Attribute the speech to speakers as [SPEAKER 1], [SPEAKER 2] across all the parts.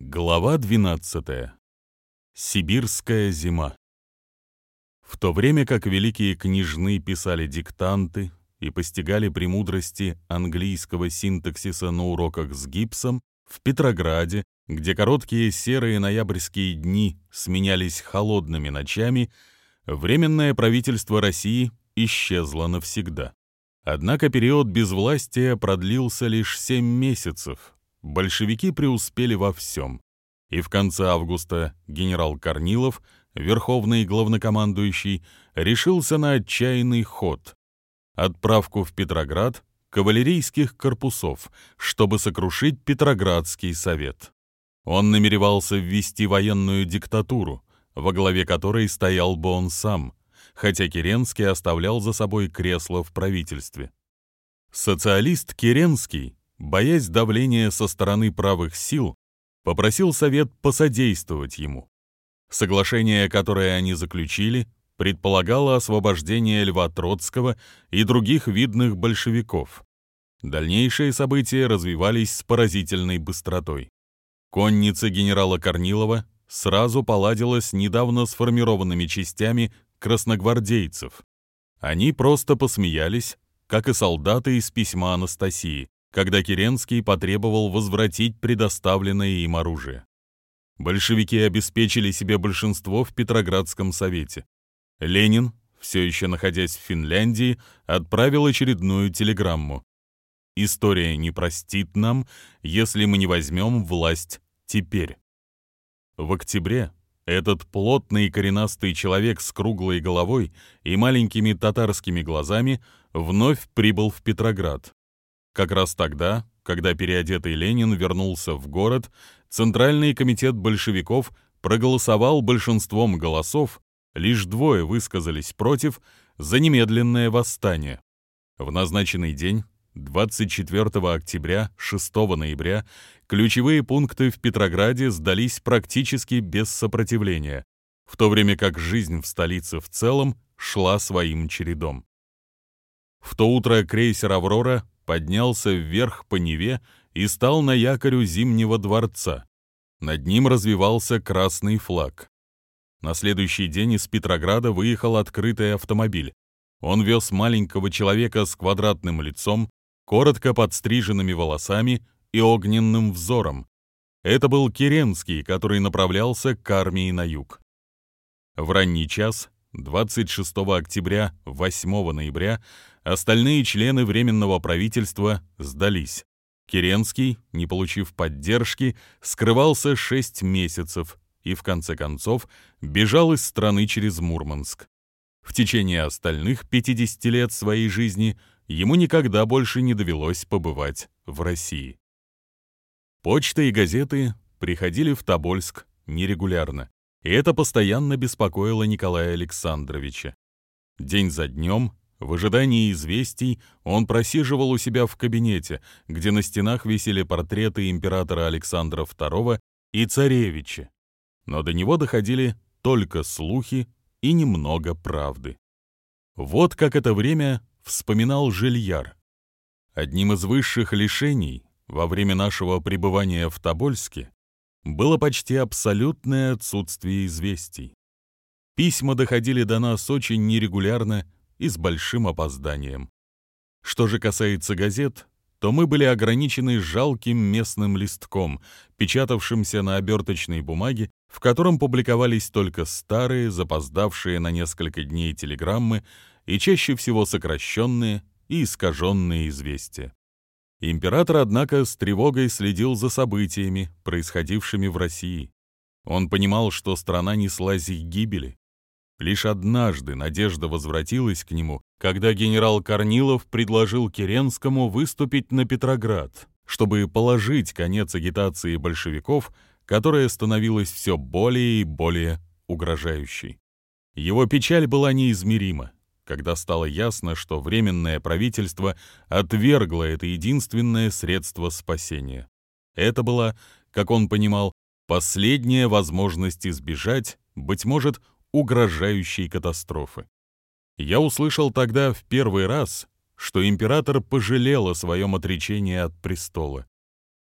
[SPEAKER 1] Глава 12. Сибирская зима. В то время как великие княжны писали диктанты и постигали премудрости английского синтаксиса на уроках с гипсом, в Петрограде, где короткие серые ноябрьские дни сменялись холодными ночами, Временное правительство России исчезло навсегда. Однако период безвластия продлился лишь 7 месяцев. Большевики преуспели во всем. И в конце августа генерал Корнилов, верховный главнокомандующий, решился на отчаянный ход. Отправку в Петроград кавалерийских корпусов, чтобы сокрушить Петроградский совет. Он намеревался ввести военную диктатуру, во главе которой стоял бы он сам, хотя Керенский оставлял за собой кресло в правительстве. Социалист Керенский, боясь давления со стороны правых сил, попросил Совет посодействовать ему. Соглашение, которое они заключили, предполагало освобождение Льва Троцкого и других видных большевиков. Дальнейшие события развивались с поразительной быстротой. Конница генерала Корнилова сразу поладила с недавно сформированными частями красногвардейцев. Они просто посмеялись, как и солдаты из письма Анастасии, когда Керенский потребовал возвратить предоставленное им оружие. Большевики обеспечили себе большинство в Петроградском совете. Ленин, все еще находясь в Финляндии, отправил очередную телеграмму. «История не простит нам, если мы не возьмем власть теперь». В октябре этот плотный и коренастый человек с круглой головой и маленькими татарскими глазами вновь прибыл в Петроград. Как раз тогда, когда переодетый Ленин вернулся в город, Центральный комитет большевиков проголосовал большинством голосов, лишь двое высказались против, за немедленное восстание. В назначенный день 24 октября, 6 ноября ключевые пункты в Петрограде сдались практически без сопротивления, в то время как жизнь в столице в целом шла своим чередом. В то утро крейсер «Аврора» поднялся вверх по Неве и стал на якорю Зимнего дворца. Над ним развивался красный флаг. На следующий день из Петрограда выехал открытый автомобиль. Он вез маленького человека с квадратным лицом, коротко подстриженными волосами и огненным взором. Это был Керенский, который направлялся к армии на юг. В ранний час, 26 октября, 8 ноября, остальные члены Временного правительства сдались. Керенский, не получив поддержки, скрывался 6 месяцев и, в конце концов, бежал из страны через Мурманск. В течение остальных 50 лет своей жизни ему никогда больше не довелось побывать в России. Почта и газеты приходили в Тобольск нерегулярно, и это постоянно беспокоило Николая Александровича. День за днем, в ожидании известий, он просиживал у себя в кабинете, где на стенах висели портреты императора Александра II и царевича. Но до него доходили только слухи и немного правды. Вот как это время вспоминал Жильяр. Одним из высших лишений во время нашего пребывания в Тобольске было почти абсолютное отсутствие известий. Письма доходили до нас очень нерегулярно и с большим опозданием. Что же касается газет, то мы были ограничены жалким местным листком, печатавшимся на оберточной бумаге, в котором публиковались только старые, запоздавшие на несколько дней телеграммы и чаще всего сокращенные и искаженные известия. Император, однако, с тревогой следил за событиями, происходившими в России. Он понимал, что страна неслась к гибели. Лишь однажды надежда возвратилась к нему, когда генерал Корнилов предложил Керенскому выступить на Петроград, чтобы положить конец агитации большевиков, которая становилась все более и более угрожающей. Его печаль была неизмерима когда стало ясно, что Временное правительство отвергло это единственное средство спасения. Это была, как он понимал, последняя возможность избежать, быть может, угрожающей катастрофы. Я услышал тогда в первый раз, что император пожалел о своем отречении от престола.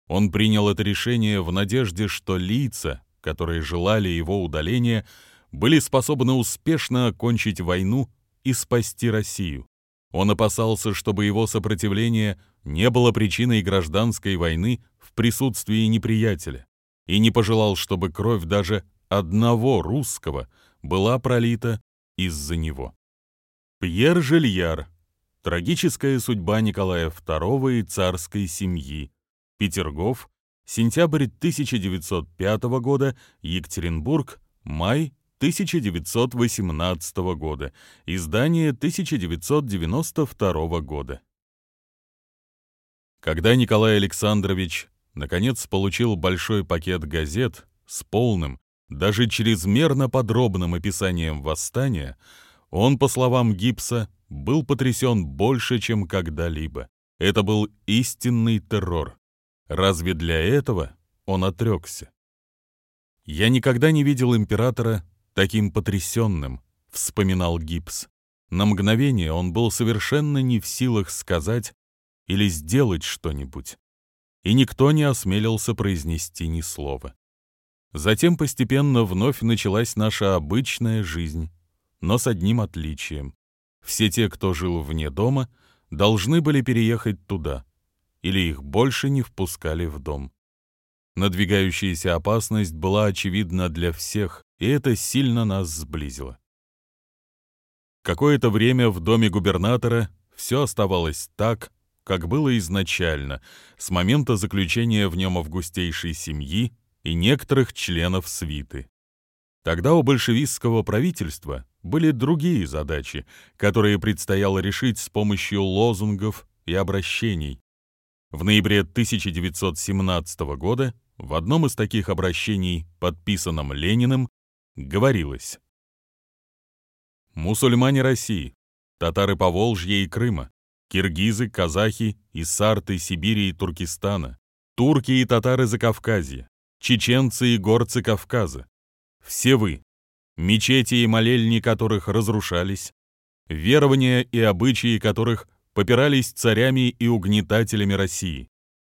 [SPEAKER 1] Он принял это решение в надежде, что лица, которые желали его удаления, были способны успешно окончить войну и спасти Россию. Он опасался, чтобы его сопротивление не было причиной гражданской войны в присутствии неприятеля, и не пожелал, чтобы кровь даже одного русского была пролита из-за него. Пьер Жильяр. Трагическая судьба Николая II и царской семьи. Петергоф. Сентябрь 1905 года. Екатеринбург. Май 1918 года. Издание 1992 года. Когда Николай Александрович наконец получил большой пакет газет с полным, даже чрезмерно подробным описанием восстания, он, по словам Гипса, был потрясен больше, чем когда-либо. Это был истинный террор. Разве для этого он отрекся? «Я никогда не видел императора таким потрясенным», — вспоминал Гипс. На мгновение он был совершенно не в силах сказать или сделать что-нибудь, и никто не осмелился произнести ни слова. Затем постепенно вновь началась наша обычная жизнь, но с одним отличием. Все те, кто жил вне дома, должны были переехать туда, или их больше не впускали в дом. Надвигающаяся опасность была очевидна для всех, и это сильно нас сблизило. Какое-то время в доме губернатора все оставалось так, как было изначально, с момента заключения в нем августейшей семьи и некоторых членов свиты. Тогда у большевистского правительства были другие задачи, которые предстояло решить с помощью лозунгов и обращений. В ноябре 1917 года в одном из таких обращений, подписанном Лениным, говорилось «Мусульмане России, татары Поволжья и Крыма, киргизы, казахи, иссарты Сибири и Туркестана, турки и татары Закавказья, чеченцы и горцы Кавказа, все вы, мечети и молельни которых разрушались, верования и обычаи которых попирались царями и угнетателями России.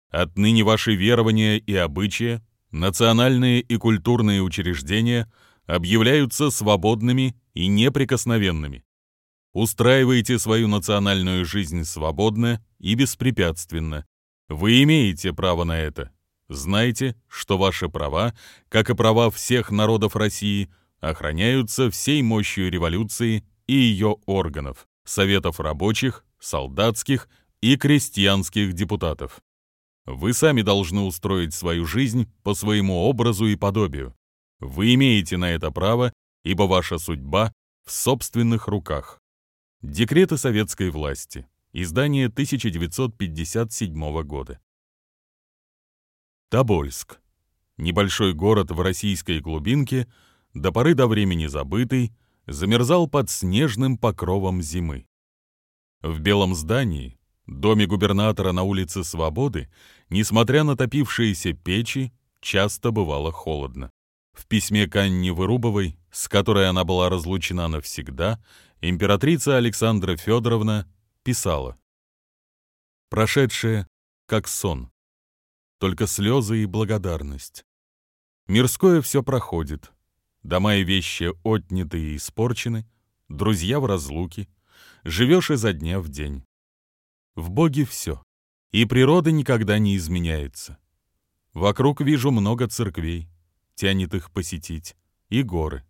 [SPEAKER 1] Отныне ваши верования и обычаи, национальные и культурные учреждения объявляются свободными и неприкосновенными. Устраивайте свою национальную жизнь свободно и беспрепятственно. Вы имеете право на это. Знайте, что ваши права, как и права всех народов России, охраняются всей мощью революции и ее органов, советов рабочих, солдатских и крестьянских депутатов. Вы сами должны устроить свою жизнь по своему образу и подобию. Вы имеете на это право, ибо ваша судьба в собственных руках. Декреты советской власти. Издание 1957 года. Тобольск. Небольшой город в российской глубинке, до поры до времени забытый, замерзал под снежным покровом зимы. В белом здании, доме губернатора на улице Свободы, несмотря на топившиеся печи, часто бывало холодно. В письме к Анне Вырубовой, с которой она была разлучена навсегда, императрица Александра Федоровна писала «Прошедшее, как сон, только слезы и благодарность. Мирское все проходит. Дома и вещи отняты и испорчены, друзья в разлуке, живешь изо дня в день. В Боге все, и природа никогда не изменяется. Вокруг вижу много церквей, тянет их посетить, и горы.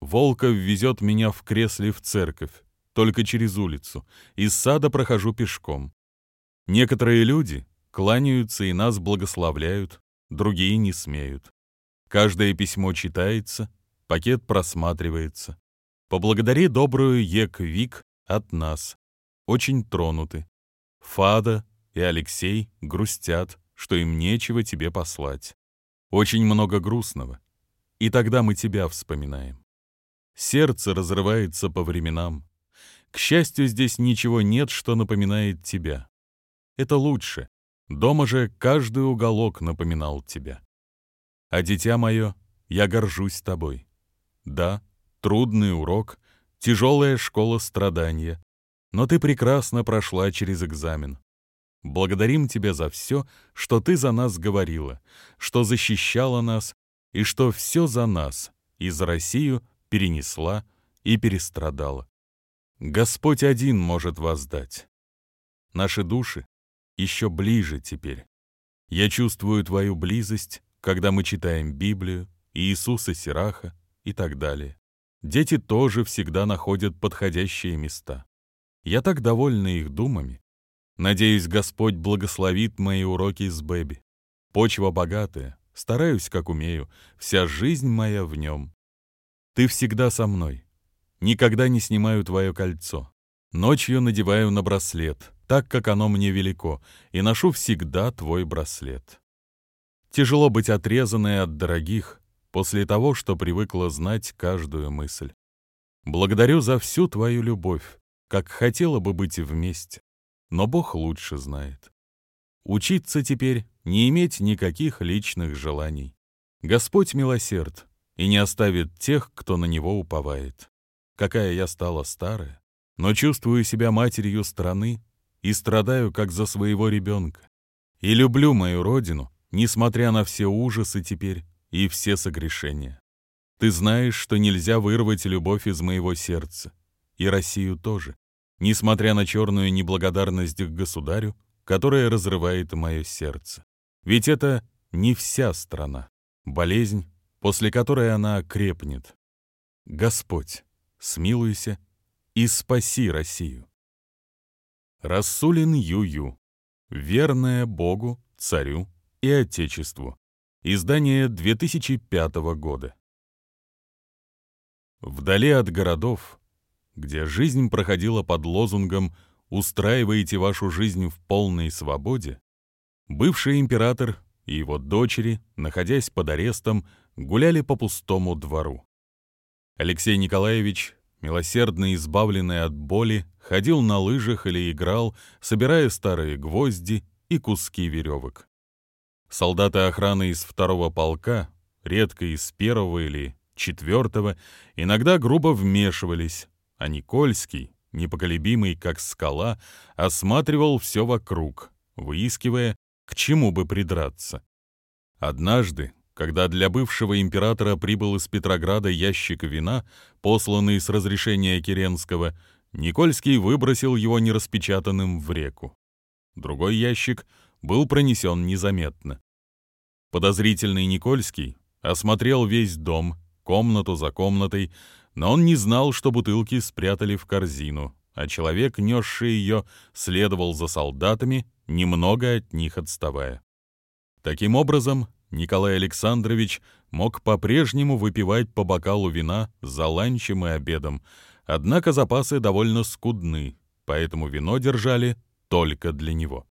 [SPEAKER 1] Волков везет меня в кресле в церковь, только через улицу, из сада прохожу пешком. Некоторые люди, кланяются и нас благословляют, другие не смеют. Каждое письмо читается, пакет просматривается. Поблагодари добрую Ек-Вик от нас. Очень тронуты. Фада и Алексей грустят, что им нечего тебе послать. Очень много грустного. И тогда мы тебя вспоминаем. Сердце разрывается по временам. К счастью, здесь ничего нет, что напоминает тебя. Это лучше, Дома же каждый уголок напоминал тебя. А дитя мое, я горжусь тобой. Да, трудный урок, тяжелая школа страдания, но ты прекрасно прошла через экзамен. благодарим Тебя за все, что Ты за нас говорила, что защищала нас и что все за нас и за Россию перенесла и перестрадала. Господь один может воздать. Наши души еще ближе теперь. Я чувствую Твою близость, когда мы читаем Библию, Иисуса Сираха и так далее. Дети тоже всегда находят подходящие места. Я так довольна их думами. Надеюсь, Господь благословит мои уроки с Бэби. Почва богатая, стараюсь, как умею, вся жизнь моя в нем. Ты всегда со мной. Никогда не снимаю твое кольцо. Ночью надеваю на браслет, так как оно мне велико, и ношу всегда твой браслет. Тяжело быть отрезанной от дорогих после того, что привыкла знать каждую мысль. Благодарю за всю твою любовь, как хотела бы быть вместе, но Бог лучше знает. Учиться теперь не иметь никаких личных желаний. Господь милосерд и не оставит тех, кто на Него уповает. Какая я стала старая, но чувствую себя матерью страны и страдаю, как за своего ребенка. И люблю мою родину, несмотря на все ужасы теперь и все согрешения. Ты знаешь, что нельзя вырвать любовь из моего сердца, и Россию тоже, несмотря на черную неблагодарность к государю, которая разрывает мое сердце. Ведь это не вся страна, болезнь, после которой она крепнет. Господь, смилуйся и спаси Россию. Рассулин Ю-Ю. Верная Богу, царю и Отечеству. Издание 2005 года. Вдали от городов, где жизнь проходила под лозунгом «Устраиваете вашу жизнь в полной свободе», бывший император и его дочери, находясь под арестом, гуляли по пустому двору. Алексей Николаевич милосердно избавленный от боли, ходил на лыжах или играл, собирая старые гвозди и куски веревок. Солдаты охраны из второго полка, редко из первого или четвертого, иногда грубо вмешивались, а Никольский, непоколебимый как скала, осматривал все вокруг, выискивая, к чему бы придраться. Однажды, когда для бывшего императора прибыл из Петрограда ящик вина, посланный с разрешения Керенского, Никольский выбросил его нераспечатанным в реку. Другой ящик был пронесен незаметно. Подозрительный Никольский осмотрел весь дом, комнату за комнатой, но он не знал, что бутылки спрятали в корзину, а человек, несший ее, следовал за солдатами, немного от них отставая. Таким образом, Николай Александрович мог по-прежнему выпивать по бокалу вина за ланчем и обедом, однако запасы довольно скудны, поэтому вино держали только для него.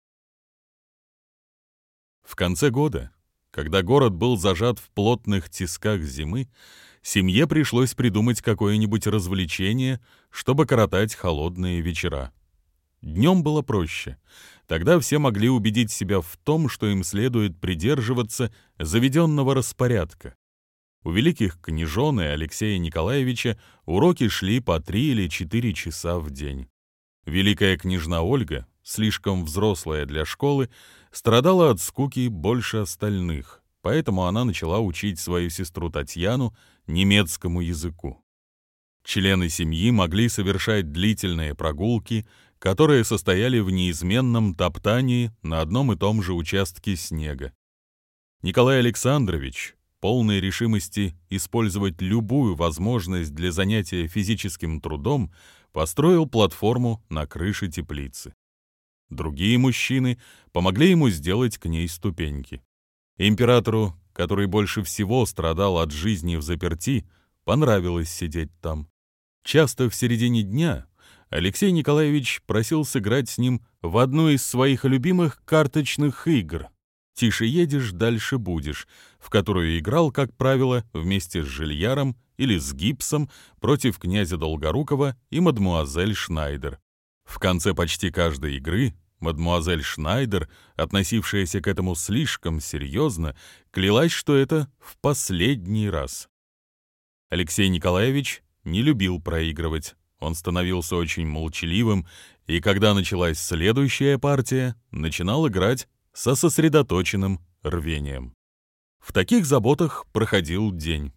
[SPEAKER 1] В конце года, когда город был зажат в плотных тисках зимы, семье пришлось придумать какое-нибудь развлечение, чтобы коротать холодные вечера. Днем было проще. Тогда все могли убедить себя в том, что им следует придерживаться заведенного распорядка. У великих княжон и Алексея Николаевича уроки шли по три или четыре часа в день. Великая княжна Ольга, слишком взрослая для школы, страдала от скуки больше остальных, поэтому она начала учить свою сестру Татьяну немецкому языку. Члены семьи могли совершать длительные прогулки, которые состояли в неизменном топтании на одном и том же участке снега. Николай Александрович, полной решимости использовать любую возможность для занятия физическим трудом, построил платформу на крыше теплицы. Другие мужчины помогли ему сделать к ней ступеньки. Императору, который больше всего страдал от жизни в заперти, понравилось сидеть там. Часто в середине дня Алексей Николаевич просил сыграть с ним в одну из своих любимых карточных игр «Тише едешь, дальше будешь», в которую играл, как правило, вместе с Жильяром или с Гипсом против князя Долгорукова и мадмуазель Шнайдер. В конце почти каждой игры мадмуазель Шнайдер, относившаяся к этому слишком серьезно, клялась, что это в последний раз. Алексей Николаевич не любил проигрывать, он становился очень молчаливым, и когда началась следующая партия, начинал играть со сосредоточенным рвением. В таких заботах проходил день.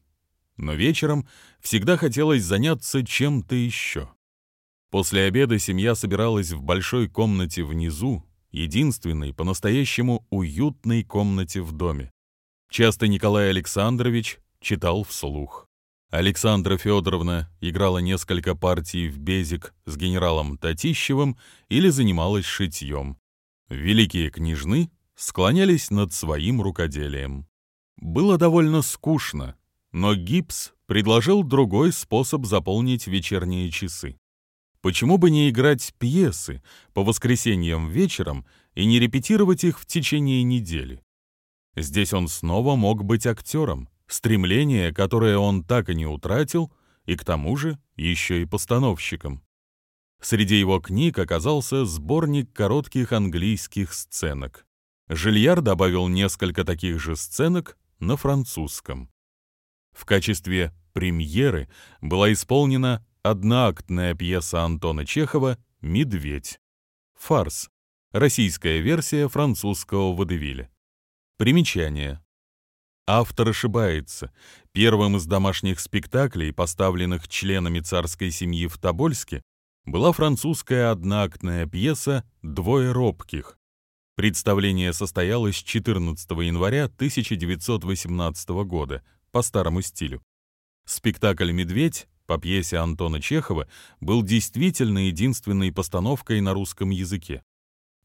[SPEAKER 1] Но вечером всегда хотелось заняться чем-то еще. После обеда семья собиралась в большой комнате внизу, единственной по-настоящему уютной комнате в доме. Часто Николай Александрович читал вслух. Александра Федоровна играла несколько партий в безик с генералом Татищевым или занималась шитьем. Великие княжны склонялись над своим рукоделием. Было довольно скучно, но Гипс предложил другой способ заполнить вечерние часы. Почему бы не играть пьесы по воскресеньям вечером и не репетировать их в течение недели? Здесь он снова мог быть актером, стремление, которое он так и не утратил, и к тому же еще и постановщиком. Среди его книг оказался сборник коротких английских сценок. Жильяр добавил несколько таких же сценок на французском. В качестве премьеры была исполнена одноактная пьеса Антона Чехова «Медведь». Фарс. Российская версия французского водевиля. Примечание. Автор ошибается. Первым из домашних спектаклей, поставленных членами царской семьи в Тобольске, была французская одноактная пьеса «Двое робких». Представление состоялось 14 января 1918 года по старому стилю. Спектакль «Медведь» по пьесе Антона Чехова был действительно единственной постановкой на русском языке.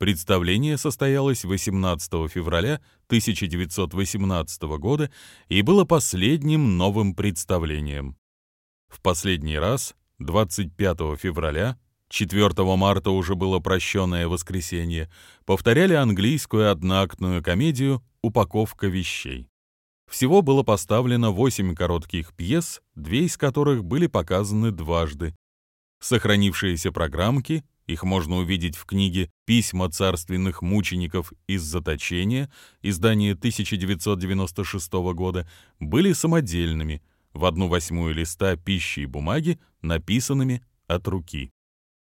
[SPEAKER 1] Представление состоялось 18 февраля 1918 года и было последним новым представлением. В последний раз, 25 февраля, 4 марта уже было прощенное воскресенье, повторяли английскую одноактную комедию «Упаковка вещей». Всего было поставлено 8 коротких пьес, две из которых были показаны дважды. Сохранившиеся программки, их можно увидеть в книге «Письма царственных мучеников из заточения», издание 1996 года, были самодельными, в одну восьмую листа пищи и бумаги, написанными от руки.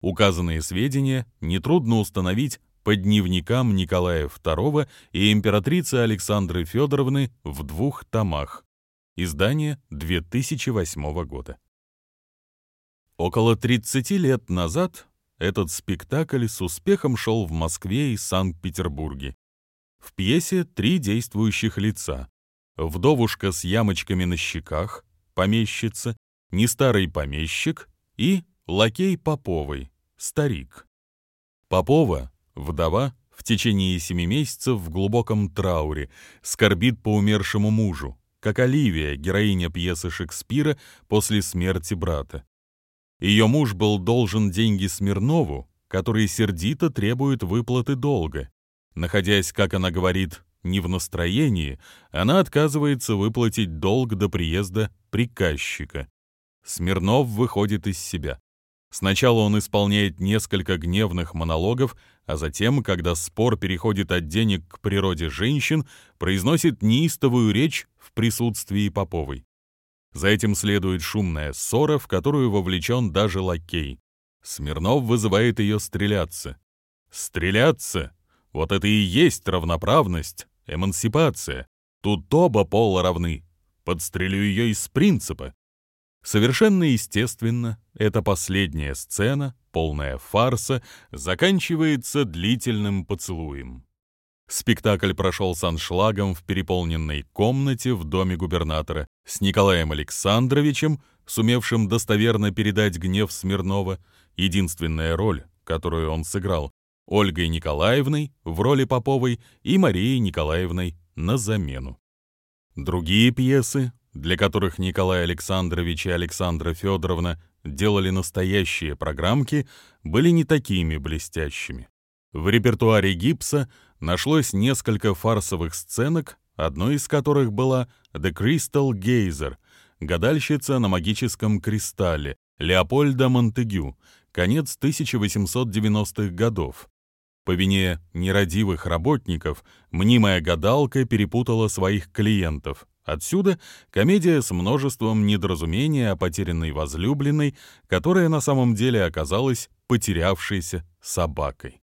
[SPEAKER 1] Указанные сведения нетрудно установить по дневникам Николая II и императрицы Александры Федоровны в двух томах. Издание 2008 года. Около 30 лет назад этот спектакль с успехом шел в Москве и Санкт-Петербурге. В пьесе три действующих лица. Вдовушка с ямочками на щеках, помещица, нестарый помещик и лакей Поповой, старик. Попова Вдова в течение семи месяцев в глубоком трауре скорбит по умершему мужу, как Оливия, героиня пьесы Шекспира после смерти брата. Ее муж был должен деньги Смирнову, который сердито требует выплаты долга. Находясь, как она говорит, не в настроении, она отказывается выплатить долг до приезда приказчика. Смирнов выходит из себя. Сначала он исполняет несколько гневных монологов, а затем, когда спор переходит от денег к природе женщин, произносит неистовую речь в присутствии Поповой. За этим следует шумная ссора, в которую вовлечен даже лакей. Смирнов вызывает ее стреляться. Стреляться? Вот это и есть равноправность, эмансипация. Тут оба пола равны. Подстрелю ее из принципа. Совершенно естественно, эта последняя сцена, полная фарса, заканчивается длительным поцелуем. Спектакль прошел с аншлагом в переполненной комнате в доме губернатора с Николаем Александровичем, сумевшим достоверно передать гнев Смирнова, единственная роль, которую он сыграл, Ольгой Николаевной в роли Поповой и Марией Николаевной на замену. Другие пьесы для которых Николай Александрович и Александра Федоровна делали настоящие программки, были не такими блестящими. В репертуаре Гипса нашлось несколько фарсовых сценок, одной из которых была «The Crystal Gazer», гадальщица на магическом кристалле Леопольда Монтегю, конец 1890-х годов. По вине нерадивых работников мнимая гадалка перепутала своих клиентов, Отсюда комедия с множеством недоразумений о потерянной возлюбленной, которая на самом деле оказалась потерявшейся собакой.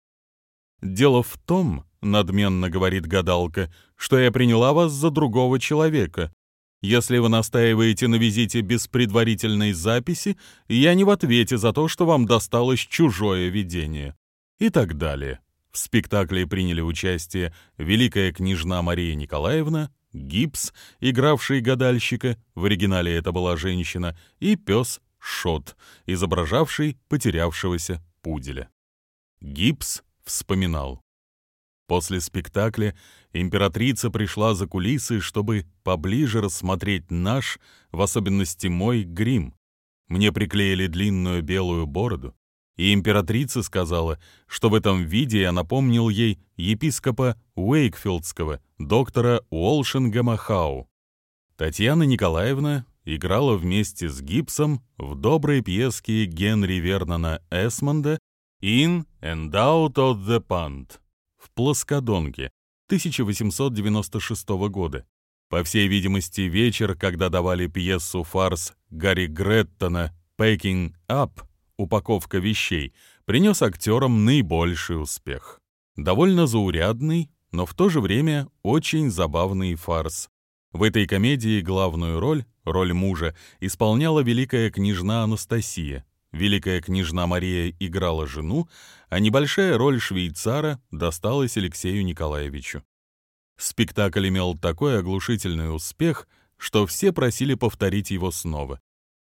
[SPEAKER 1] «Дело в том, — надменно говорит гадалка, — что я приняла вас за другого человека. Если вы настаиваете на визите без предварительной записи, я не в ответе за то, что вам досталось чужое видение». И так далее. В спектакле приняли участие великая княжна Мария Николаевна, Гипс, игравший гадальщика, в оригинале это была женщина, и пес Шот, изображавший потерявшегося пуделя. Гипс вспоминал. После спектакля императрица пришла за кулисы, чтобы поближе рассмотреть наш, в особенности мой, грим. Мне приклеили длинную белую бороду, и императрица сказала, что в этом виде я напомнил ей епископа Уэйкфилдского, доктора Уолшингема Хау. Татьяна Николаевна играла вместе с Гибсом в доброй пьеске Генри Вернона Эсмонда «In and Out of the Pond» в «Плоскодонке» 1896 года. По всей видимости, вечер, когда давали пьесу фарс Гарри Греттона «Packing Up» упаковка вещей, принес актерам наибольший успех. Довольно заурядный, но в то же время очень забавный фарс. В этой комедии главную роль, роль мужа, исполняла великая княжна Анастасия, Великая княжна Мария играла жену, а небольшая роль швейцара досталась Алексею Николаевичу. Спектакль имел такой оглушительный успех, что все просили повторить его снова.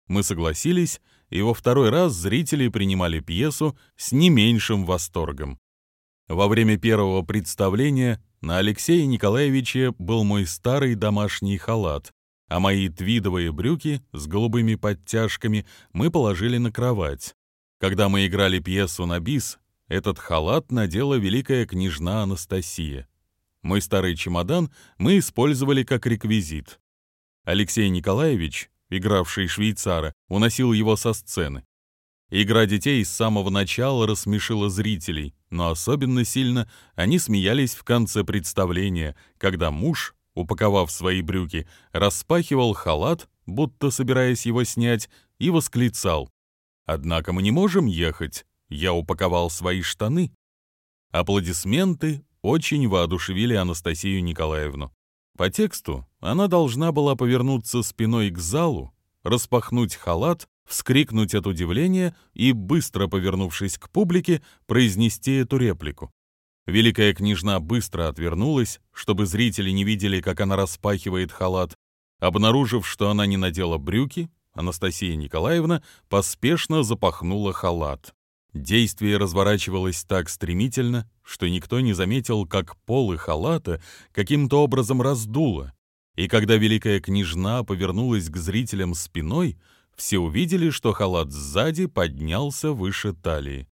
[SPEAKER 1] Мы согласились, и во второй раз зрители принимали пьесу с не меньшим восторгом. Во время первого представления на Алексее Николаевиче был мой старый домашний халат, а мои твидовые брюки с голубыми подтяжками мы положили на кровать. Когда мы играли пьесу на бис, этот халат надела великая княжна Анастасия. Мой старый чемодан мы использовали как реквизит. Алексей Николаевич, игравший швейцара, уносил его со сцены. Игра детей с самого начала рассмешила зрителей, но особенно сильно они смеялись в конце представления, когда муж упаковав свои брюки, распахивал халат, будто собираясь его снять, и восклицал. «Однако мы не можем ехать, я упаковал свои штаны». Аплодисменты очень воодушевили Анастасию Николаевну. По тексту она должна была повернуться спиной к залу, распахнуть халат, вскрикнуть от удивления и, быстро повернувшись к публике, произнести эту реплику. Великая княжна быстро отвернулась, чтобы зрители не видели, как она распахивает халат. Обнаружив, что она не надела брюки, Анастасия Николаевна поспешно запахнула халат. Действие разворачивалось так стремительно, что никто не заметил, как полы халата каким-то образом раздуло. И когда великая княжна повернулась к зрителям спиной, все увидели, что халат сзади поднялся выше талии.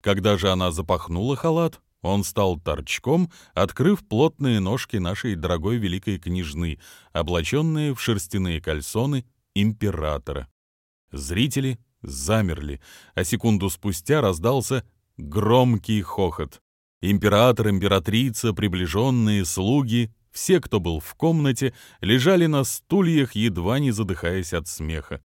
[SPEAKER 1] Когда же она запахнула халат, он стал торчком, открыв плотные ножки нашей дорогой великой княжны, облаченные в шерстяные кальсоны императора. Зрители замерли, а секунду спустя раздался громкий хохот. Император, императрица, приближенные, слуги, все, кто был в комнате, лежали на стульях, едва не задыхаясь от смеха.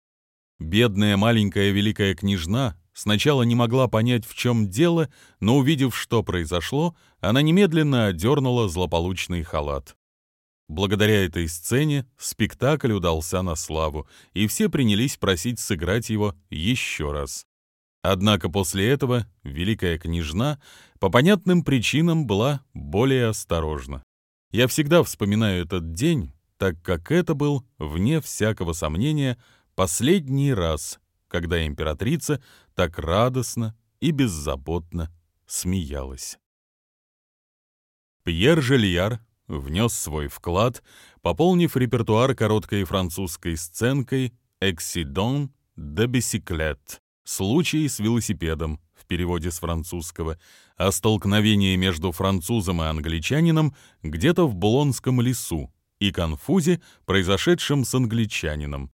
[SPEAKER 1] Бедная маленькая великая княжна Сначала не могла понять, в чем дело, но увидев, что произошло, она немедленно одернула злополучный халат. Благодаря этой сцене спектакль удался на славу, и все принялись просить сыграть его еще раз. Однако после этого великая княжна по понятным причинам была более осторожна. Я всегда вспоминаю этот день, так как это был, вне всякого сомнения, последний раз, когда императрица так радостно и беззаботно смеялась. Пьер Жильяр внес свой вклад, пополнив репертуар короткой французской сценкой «Эксидон де бисиклет» — «Случай с велосипедом» в переводе с французского, о столкновении между французом и англичанином где-то в Булонском лесу и конфузе, произошедшем с англичанином.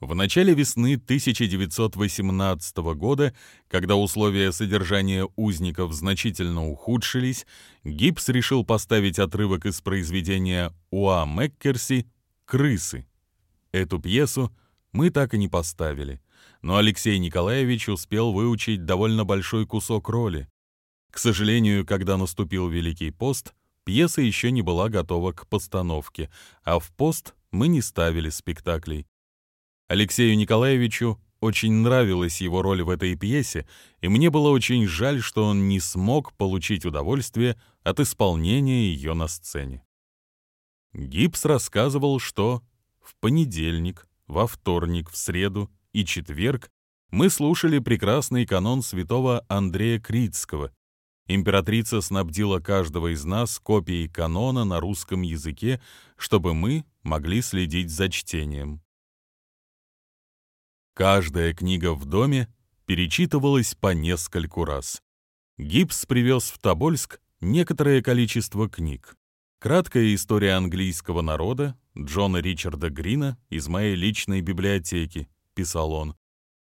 [SPEAKER 1] В начале весны 1918 года, когда условия содержания узников значительно ухудшились, Гибс решил поставить отрывок из произведения Уа Меккерси «Крысы». Эту пьесу мы так и не поставили, но Алексей Николаевич успел выучить довольно большой кусок роли. К сожалению, когда наступил Великий пост, пьеса еще не была готова к постановке, а в пост мы не ставили спектаклей. Алексею Николаевичу очень нравилась его роль в этой пьесе, и мне было очень жаль, что он не смог получить удовольствие от исполнения ее на сцене. Гипс рассказывал, что в понедельник, во вторник, в среду и четверг мы слушали прекрасный канон святого Андрея Критского. Императрица снабдила каждого из нас копией канона на русском языке, чтобы мы могли следить за чтением. Каждая книга в доме перечитывалась по нескольку раз. Гипс привез в Тобольск некоторое количество книг. Краткая история английского народа Джона Ричарда Грина из моей личной библиотеки, писал он.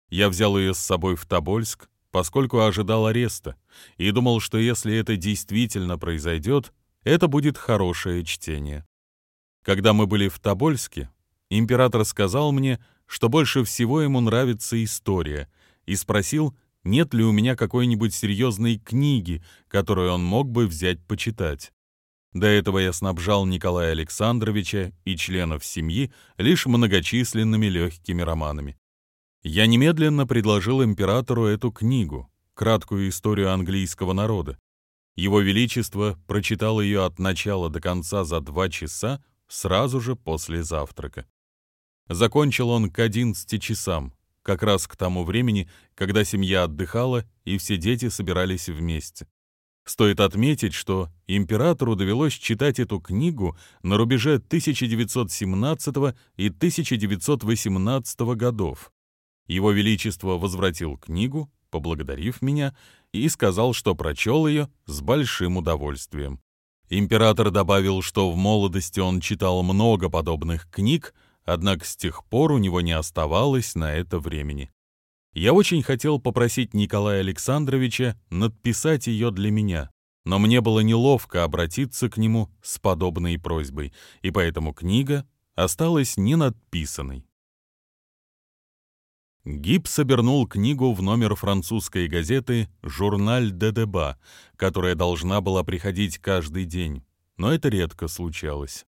[SPEAKER 1] Я взял ее с собой в Тобольск, поскольку ожидал ареста, и думал, что если это действительно произойдет, это будет хорошее чтение. Когда мы были в Тобольске, император сказал мне, что больше всего ему нравится история, и спросил, нет ли у меня какой-нибудь серьезной книги, которую он мог бы взять почитать. До этого я снабжал Николая Александровича и членов семьи лишь многочисленными легкими романами. Я немедленно предложил императору эту книгу, краткую историю английского народа. Его Величество прочитал ее от начала до конца за два часа сразу же после завтрака. Закончил он к 11 часам, как раз к тому времени, когда семья отдыхала и все дети собирались вместе. Стоит отметить, что императору довелось читать эту книгу на рубеже 1917 и 1918 годов. Его Величество возвратил книгу, поблагодарив меня, и сказал, что прочел ее с большим удовольствием. Император добавил, что в молодости он читал много подобных книг, однако с тех пор у него не оставалось на это времени. Я очень хотел попросить Николая Александровича надписать ее для меня, но мне было неловко обратиться к нему с подобной просьбой, и поэтому книга осталась ненадписанной. Гибс обернул книгу в номер французской газеты «Журналь де Деба», которая должна была приходить каждый день, но это редко случалось.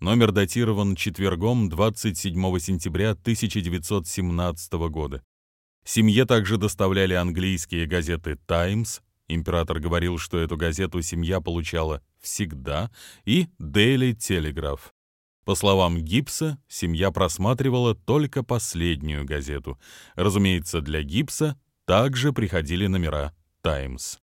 [SPEAKER 1] Номер датирован четвергом 27 сентября 1917 года. Семье также доставляли английские газеты «Таймс», император говорил, что эту газету семья получала всегда, и «Дейли Телеграф». По словам Гибса, семья просматривала только последнюю газету. Разумеется, для Гибса также приходили номера «Таймс».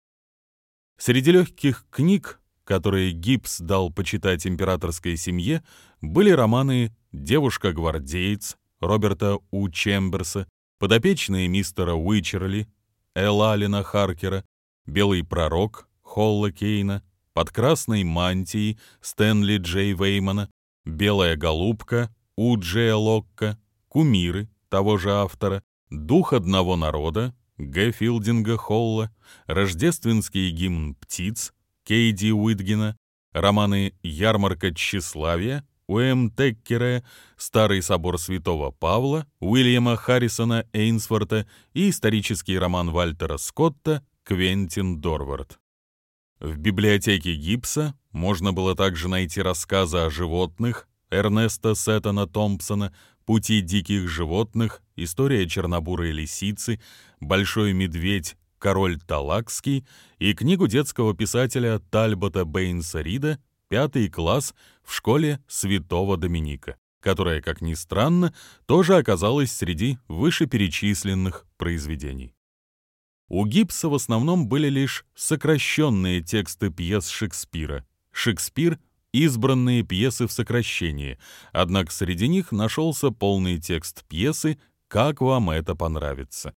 [SPEAKER 1] Среди легких книг которые Гибс дал почитать императорской семье, были романы «Девушка-гвардеец» Роберта У. Чемберса, «Подопечные мистера Уичерли» Элалина Харкера, «Белый пророк» Холла Кейна, «Под красной мантией» Стэнли Джей Веймана, «Белая голубка» У. Джея Локка, «Кумиры» того же автора, «Дух одного народа» Г. Филдинга Холла, рождественский гимн «Птиц» Кейди Уитгена, романы «Ярмарка тщеславия», Уэм Теккера, «Старый собор святого Павла», Уильяма Харрисона Эйнсворта и исторический роман Вальтера Скотта «Квентин Дорвард». В библиотеке Гибса можно было также найти рассказы о животных Эрнеста Сеттона Томпсона, «Пути диких животных», «История чернобурой лисицы», «Большой медведь «Король Талакский» и книгу детского писателя Тальбота Бейнса Рида «Пятый класс» в школе Святого Доминика, которая, как ни странно, тоже оказалась среди вышеперечисленных произведений. У Гибса в основном были лишь сокращенные тексты пьес Шекспира. Шекспир — избранные пьесы в сокращении, однако среди них нашелся полный текст пьесы «Как вам это понравится».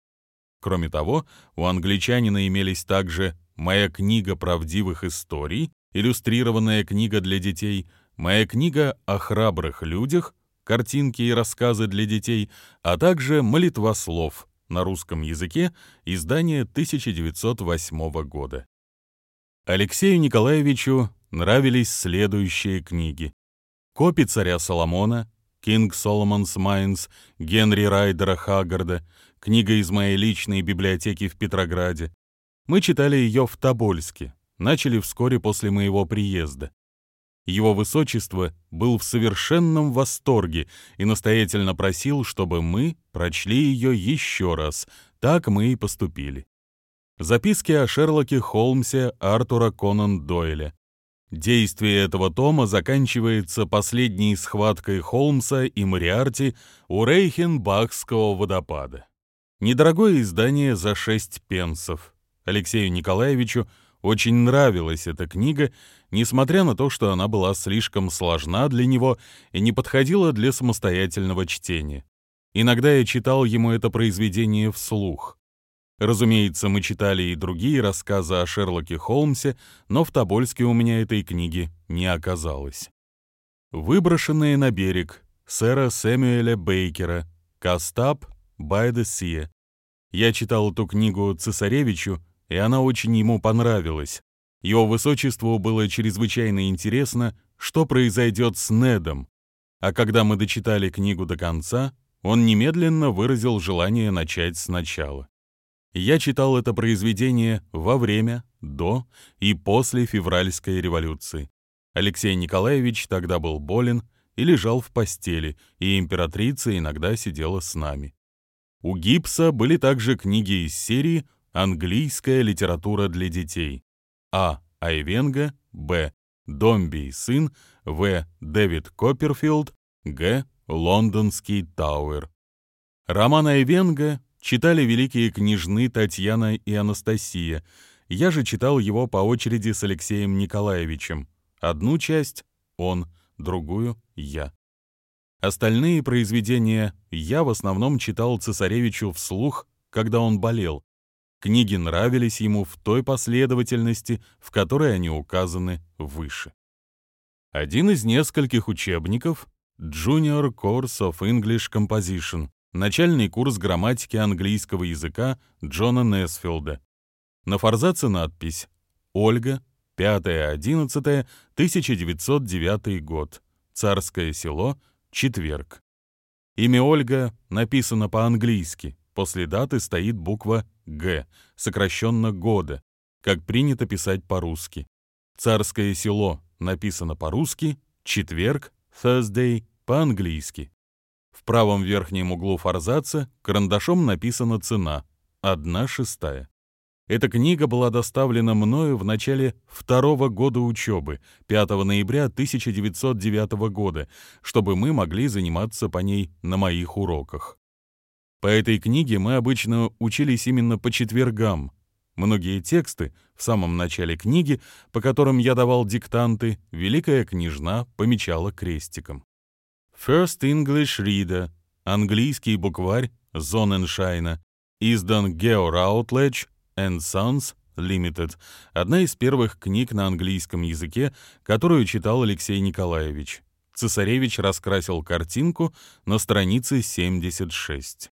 [SPEAKER 1] Кроме того, у англичанина имелись также «Моя книга правдивых историй», иллюстрированная книга для детей, «Моя книга о храбрых людях», картинки и рассказы для детей, а также «Молитва слов» на русском языке, издание 1908 года. Алексею Николаевичу нравились следующие книги. «Копи царя Соломона», Кинг Соломонс Майнс Генри Райдера Хаггарда, книга из моей личной библиотеки в Петрограде. Мы читали ее в Тобольске, начали вскоре после моего приезда. Его высочество был в совершенном восторге и настоятельно просил, чтобы мы прочли ее еще раз. Так мы и поступили. Записки о Шерлоке Холмсе Артура Конан Дойля. Действие этого тома заканчивается последней схваткой Холмса и Мариарти у Рейхенбахского водопада. Недорогое издание за 6 пенсов. Алексею Николаевичу очень нравилась эта книга, несмотря на то, что она была слишком сложна для него и не подходила для самостоятельного чтения. Иногда я читал ему это произведение вслух. Разумеется, мы читали и другие рассказы о Шерлоке Холмсе, но в Тобольске у меня этой книги не оказалось. «Выброшенные на берег» сэра Сэмюэля Бейкера, «Кастап by the Sea». Я читал эту книгу цесаревичу, и она очень ему понравилась. Его высочеству было чрезвычайно интересно, что произойдет с Недом, а когда мы дочитали книгу до конца, он немедленно выразил желание начать сначала. Я читал это произведение во время, до и после февральской революции. Алексей Николаевич тогда был болен и лежал в постели, и императрица иногда сидела с нами. У Гипса были также книги из серии «Английская литература для детей». А. Айвенга, Б. Домби и сын, В. Дэвид Копперфилд, Г. Лондонский Тауэр. Роман Айвенга читали великие княжны Татьяна и Анастасия. Я же читал его по очереди с Алексеем Николаевичем. Одну часть — он, другую — я. Остальные произведения я в основном читал цесаревичу вслух, когда он болел. Книги нравились ему в той последовательности, в которой они указаны выше. Один из нескольких учебников — Junior Course of English Composition начальный курс грамматики английского языка Джона Несфилда. На форзаце надпись «Ольга, 5-11-1909 год. Царское село. Четверг». Имя Ольга написано по-английски. После даты стоит буква «Г», сокращенно «года», как принято писать по-русски. Царское село написано по-русски, четверг, Thursday, по-английски. В правом верхнем углу форзаца карандашом написана цена — одна шестая. Эта книга была доставлена мною в начале второго года учебы, 5 ноября 1909 года, чтобы мы могли заниматься по ней на моих уроках. По этой книге мы обычно учились именно по четвергам. Многие тексты в самом начале книги, по которым я давал диктанты, великая княжна помечала крестиком. First English Reader, английский букварь Зоненшайна, издан Geo Routledge and Sons Limited, одна из первых книг на английском языке, которую читал Алексей Николаевич. Цесаревич раскрасил картинку на странице 76.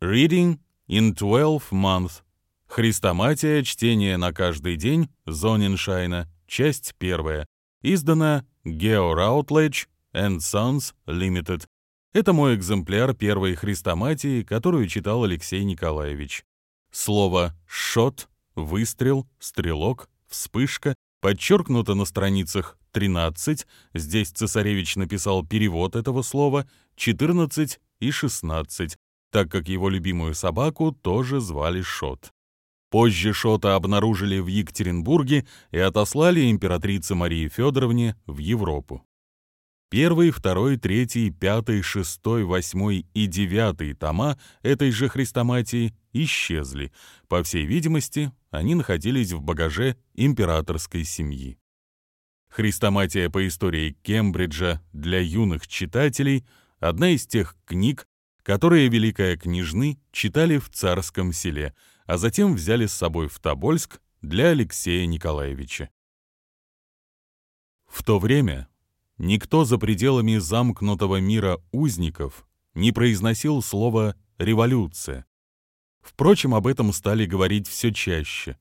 [SPEAKER 1] Reading in 12 months. Христоматия, чтение на каждый день, Зоненшайна, часть первая. Издана Geo Routledge and Sons Limited. Это мой экземпляр первой хрестоматии, которую читал Алексей Николаевич. Слово «шот», «выстрел», «стрелок», «вспышка» подчеркнуто на страницах 13, здесь цесаревич написал перевод этого слова, 14 и 16, так как его любимую собаку тоже звали Шот. Позже Шота обнаружили в Екатеринбурге и отослали императрице Марии Федоровне в Европу. Первый, второй, третий, пятый, шестой, восьмой и девятый тома этой же хрестоматии исчезли. По всей видимости, они находились в багаже императорской семьи. Хрестоматия по истории Кембриджа для юных читателей — одна из тех книг, которые великая княжны читали в царском селе, а затем взяли с собой в Тобольск для Алексея Николаевича. В то время Никто за пределами замкнутого мира узников не произносил слово «революция». Впрочем, об этом стали говорить все чаще.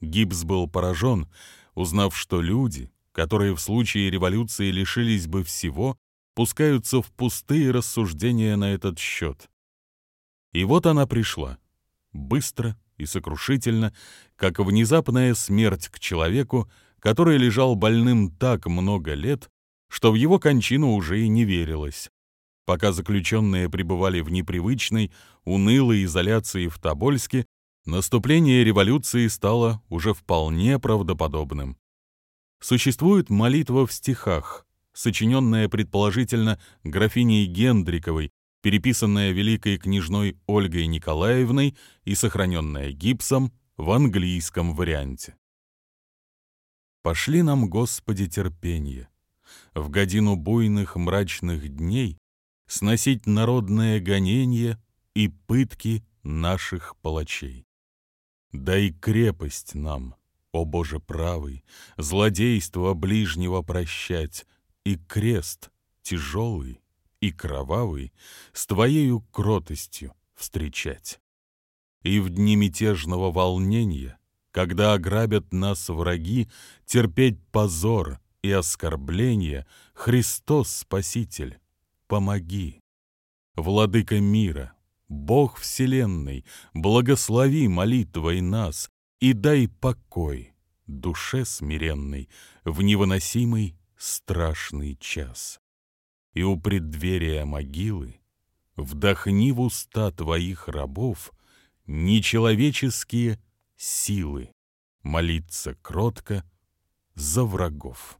[SPEAKER 1] Гибс был поражен, узнав, что люди, которые в случае революции лишились бы всего, пускаются в пустые рассуждения на этот счет. И вот она пришла, быстро и сокрушительно, как внезапная смерть к человеку, который лежал больным так много лет, что в его кончину уже и не верилось. Пока заключенные пребывали в непривычной, унылой изоляции в Тобольске, наступление революции стало уже вполне правдоподобным. Существует молитва в стихах, сочиненная предположительно графиней Гендриковой, переписанная великой княжной Ольгой Николаевной и сохраненная гипсом в английском варианте. «Пошли нам, Господи, терпение, в годину буйных мрачных дней сносить народное гонение и пытки наших палачей. Дай крепость нам, о Боже правый, злодейство ближнего прощать и крест тяжелый и кровавый с Твоею кротостью встречать. И в дни мятежного волнения, когда ограбят нас враги, терпеть позор и оскорбление, Христос Спаситель, помоги. Владыка мира, Бог Вселенной, благослови молитвой нас и дай покой душе смиренной в невыносимый страшный час и у преддверия могилы вдохни в уста твоих рабов нечеловеческие силы молиться кротко за врагов.